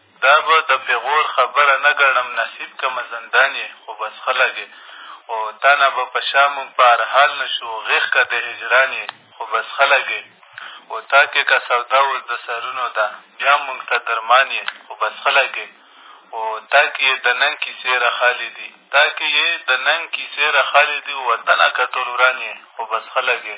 دا به د پېغور خبره نه ګڼم نصیب که مزندان یې خو بس ښه لګې او تا نه به په شا موږ په هر حال نه شو غېښ که د هجران یې خو بس ښه لګې او تا کې که سودا اوس د سرونو ده بیا هم موږ ته درمان یې خو بس ښه لګې او تا کې یې د ننګ کیسې راخالې دي تا کې یې د ننګ کیسې راخالې دي وطنه که ټول وران یې خو بس ښه لګې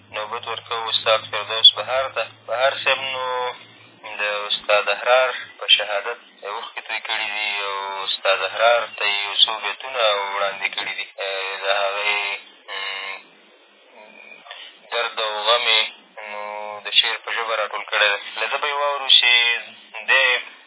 نوبت ورکوو استاد فردوس بهار ته. بهار صاحب نو د استاد احرار په شهادت اوښکې توی کړې دي او استاد احرار ته یې یو څو بیتونه وړاندې کړي دي د هغې درد او غم یې نو د شعر په ژبه را ټول کړی دی له ده به یې واورو چې دی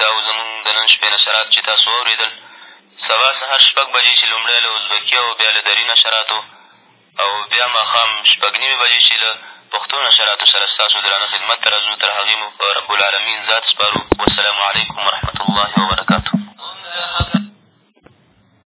دا و زموږ د نن شپې نشرات چې تاسو واورېدل. سبا سهار شپږ بجې چې لومړی له ازبکي او بیا له دري نشراتو او بیا ماښام شپږ نیمې بجې چې له پښتو نشراتو سره ستاسو درانه خدمت ته راځو، تر هغې مو په رب العالمین ذات سپارو. والسلام علیکم ورحمة الله وبرکاته.